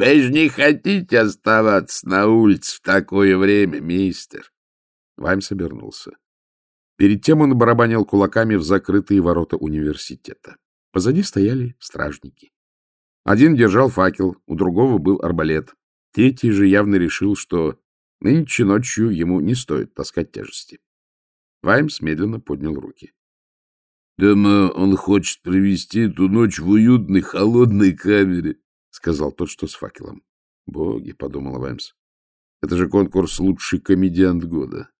Вы же не хотите оставаться на улице в такое время, мистер? Ваймс обернулся. Перед тем он барабанил кулаками в закрытые ворота университета. Позади стояли стражники. Один держал факел, у другого был арбалет. Третий же явно решил, что нынче ночью ему не стоит таскать тяжести. Ваймс медленно поднял руки. — Думаю, он хочет провести эту ночь в уютной холодной камере, — сказал тот, что с факелом. — Боги, — подумал Ваймс, — это же конкурс «Лучший комедиант года».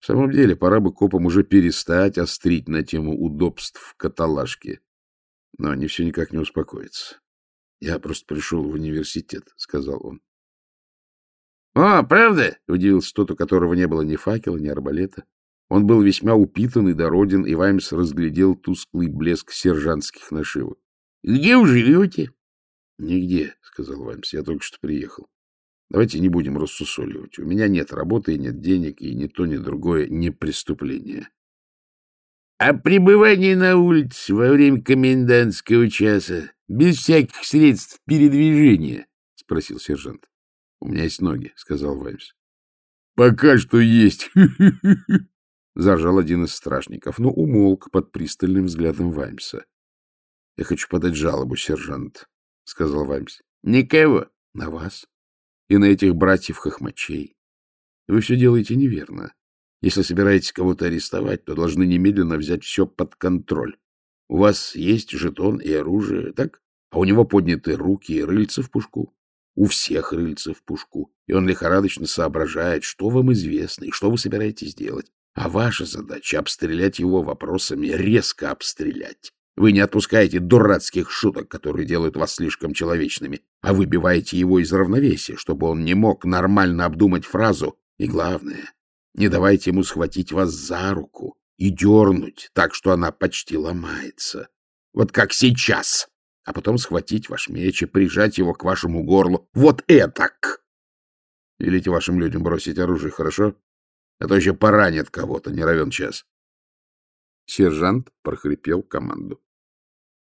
В самом деле, пора бы копам уже перестать острить на тему удобств в каталажке. Но они все никак не успокоятся. — Я просто пришел в университет, — сказал он. — О, правда? — удивился тот, у которого не было ни факела, ни арбалета. Он был весьма упитан и дороден, и Ваймс разглядел тусклый блеск сержантских нашивок. — Где вы живете? — Нигде, — сказал Ваймс, — я только что приехал. Давайте не будем рассусоливать. У меня нет работы и нет денег, и ни то, ни другое не преступление. — А пребывание на улице во время комендантского часа без всяких средств передвижения? — спросил сержант. — У меня есть ноги, — сказал Ваймс. — Пока что есть. — заржал один из стражников, но умолк под пристальным взглядом Ваймса. — Я хочу подать жалобу, сержант, — сказал Ваймс. — Никого. — На вас и на этих братьев-хохмачей. Вы все делаете неверно. Если собираетесь кого-то арестовать, то должны немедленно взять все под контроль. У вас есть жетон и оружие, так? А у него подняты руки и рыльца в пушку. У всех рыльца в пушку. И он лихорадочно соображает, что вам известно и что вы собираетесь делать. А ваша задача — обстрелять его вопросами, резко обстрелять. Вы не отпускаете дурацких шуток, которые делают вас слишком человечными, а выбиваете его из равновесия, чтобы он не мог нормально обдумать фразу. И главное, не давайте ему схватить вас за руку и дернуть так, что она почти ломается. Вот как сейчас. А потом схватить ваш меч и прижать его к вашему горлу. Вот этак! Велите вашим людям бросить оружие, хорошо? А то еще поранит кого-то, не равен час. Сержант прохрипел команду. —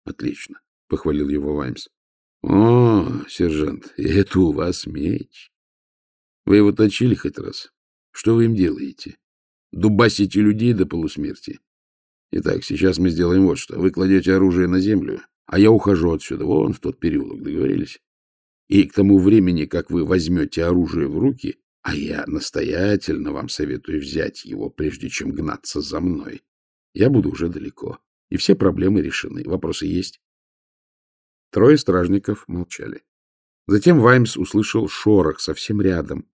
Отлично, — похвалил его Ваймс. — О, сержант, это у вас меч. Вы его точили хоть раз? Что вы им делаете? Дубасите людей до полусмерти. Итак, сейчас мы сделаем вот что. Вы кладете оружие на землю, а я ухожу отсюда, вон в тот переулок, договорились? И к тому времени, как вы возьмете оружие в руки, а я настоятельно вам советую взять его, прежде чем гнаться за мной, я буду уже далеко и все проблемы решены. Вопросы есть? Трое стражников молчали. Затем Ваймс услышал шорох совсем рядом.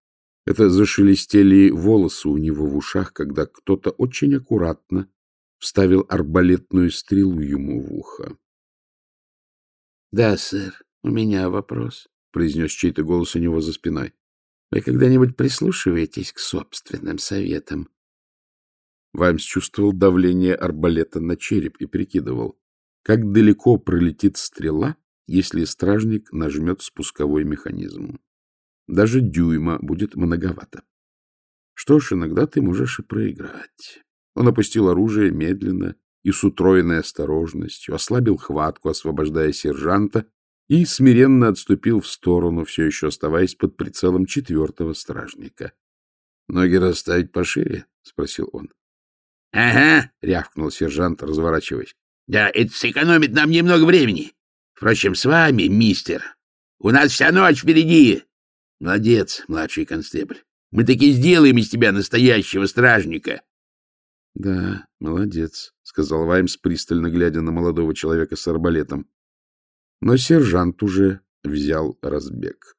Это зашелестели волосы у него в ушах, когда кто-то очень аккуратно вставил арбалетную стрелу ему в ухо. — Да, сэр, у меня вопрос, — произнес чей-то голос у него за спиной. — Вы когда-нибудь прислушиваетесь к собственным советам? Ваймс чувствовал давление арбалета на череп и прикидывал, как далеко пролетит стрела, если стражник нажмет спусковой механизм. Даже дюйма будет многовато. Что ж, иногда ты можешь и проиграть. Он опустил оружие медленно и с утроенной осторожностью, ослабил хватку, освобождая сержанта, и смиренно отступил в сторону, все еще оставаясь под прицелом четвертого стражника. — Ноги расставить пошире? — спросил он. — Ага, — рявкнул сержант, разворачиваясь. — Да, это сэкономит нам немного времени. Впрочем, с вами, мистер, у нас вся ночь впереди. Молодец, младший констебль. Мы таки сделаем из тебя настоящего стражника. — Да, молодец, — сказал Ваймс, пристально глядя на молодого человека с арбалетом. Но сержант уже взял разбег.